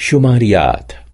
شماریات